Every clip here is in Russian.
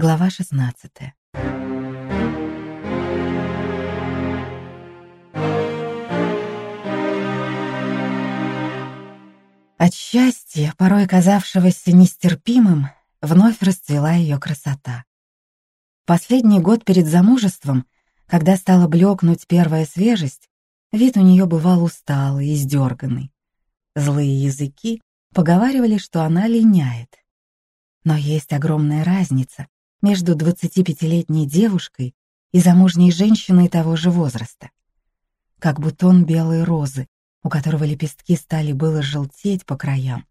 Глава 16. От счастья, порой казавшегося нестерпимым, вновь расцвела ее красота. Последний год перед замужеством, когда стала блекнуть первая свежесть, вид у нее бывал усталый и сдерганный. Злые языки поговаривали, что она линяет. Но есть огромная разница между 25-летней девушкой и замужней женщиной того же возраста. Как бутон белой розы, у которого лепестки стали было желтеть по краям,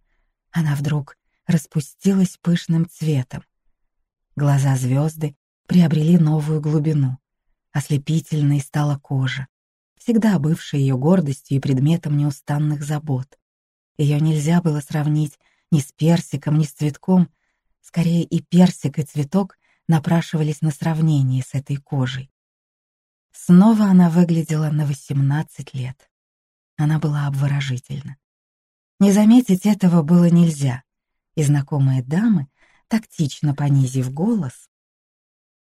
она вдруг распустилась пышным цветом. Глаза звезды приобрели новую глубину. Ослепительной стала кожа, всегда бывшая ее гордостью и предметом неустанных забот. Ее нельзя было сравнить ни с персиком, ни с цветком, скорее и персик, и цветок напрашивались на сравнение с этой кожей. Снова она выглядела на 18 лет. Она была обворожительна. Не заметить этого было нельзя, и знакомые дамы, тактично понизив голос,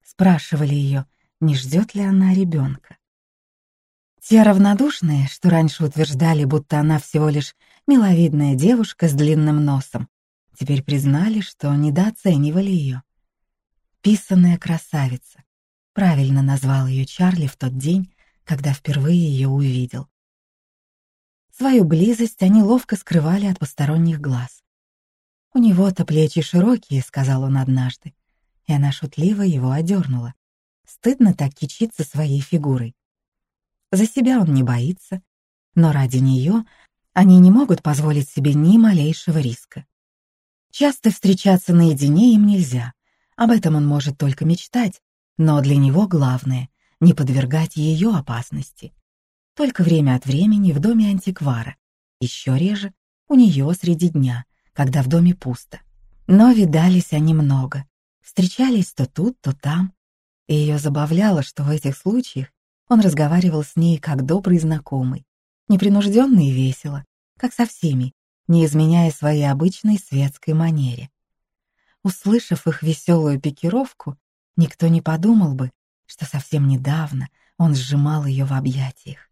спрашивали ее, не ждет ли она ребенка. Те равнодушные, что раньше утверждали, будто она всего лишь миловидная девушка с длинным носом, теперь признали, что недооценивали ее. «Писанная красавица», правильно назвал ее Чарли в тот день, когда впервые ее увидел. Свою близость они ловко скрывали от посторонних глаз. «У него-то плечи широкие», — сказал он однажды, и она шутливо его одернула. Стыдно так кичиться своей фигурой. За себя он не боится, но ради нее они не могут позволить себе ни малейшего риска. Часто встречаться наедине им нельзя, об этом он может только мечтать, но для него главное — не подвергать ее опасности. Только время от времени в доме антиквара, еще реже у нее среди дня, когда в доме пусто. Но видались они много, встречались то тут, то там, и ее забавляло, что в этих случаях он разговаривал с ней как добрый знакомый, непринужденно и весело, как со всеми, не изменяя своей обычной светской манере. Услышав их веселую пикировку, никто не подумал бы, что совсем недавно он сжимал ее в объятиях.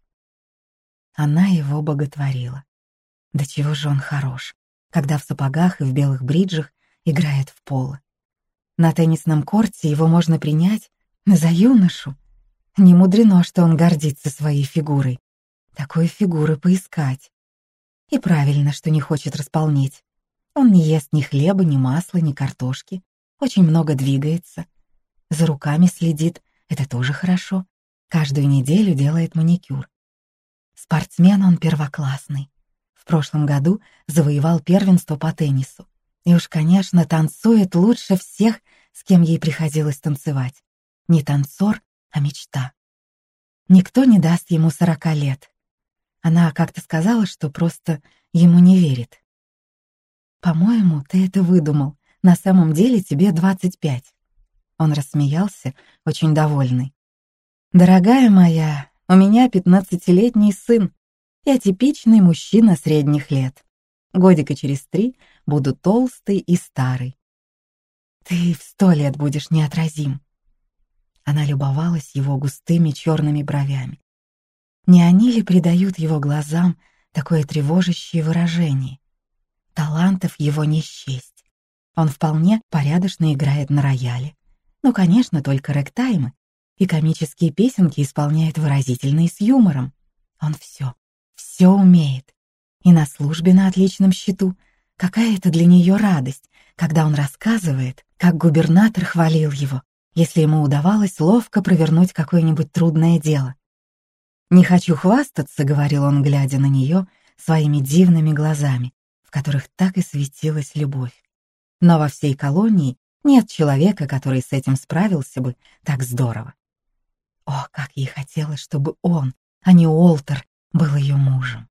Она его боготворила. Да чего же он хорош, когда в сапогах и в белых бриджах играет в поло. На теннисном корте его можно принять за юношу, не мудрено, что он гордится своей фигурой. Такой фигуры поискать. И правильно, что не хочет располнеть. Он не ест ни хлеба, ни масла, ни картошки. Очень много двигается. За руками следит, это тоже хорошо. Каждую неделю делает маникюр. Спортсмен он первоклассный. В прошлом году завоевал первенство по теннису. И уж, конечно, танцует лучше всех, с кем ей приходилось танцевать. Не танцор, а мечта. Никто не даст ему сорока лет. Она как-то сказала, что просто ему не верит. «По-моему, ты это выдумал. На самом деле тебе двадцать пять». Он рассмеялся, очень довольный. «Дорогая моя, у меня пятнадцатилетний сын. Я типичный мужчина средних лет. Годика через три буду толстый и старый. Ты в сто лет будешь неотразим. Она любовалась его густыми черными бровями. Не они ли придают его глазам такое тревожащее выражение? Талантов его не счесть. Он вполне порядочно играет на рояле. Ну, конечно, только рэктаймы. И комические песенки исполняет выразительно и с юмором. Он все, все умеет. И на службе на отличном счету. Какая это для нее радость, когда он рассказывает, как губернатор хвалил его, если ему удавалось ловко провернуть какое-нибудь трудное дело. «Не хочу хвастаться», — говорил он, глядя на нее своими дивными глазами, в которых так и светилась любовь. Но во всей колонии нет человека, который с этим справился бы так здорово. О, как ей хотелось, чтобы он, а не Уолтер, был ее мужем.